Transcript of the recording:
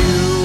you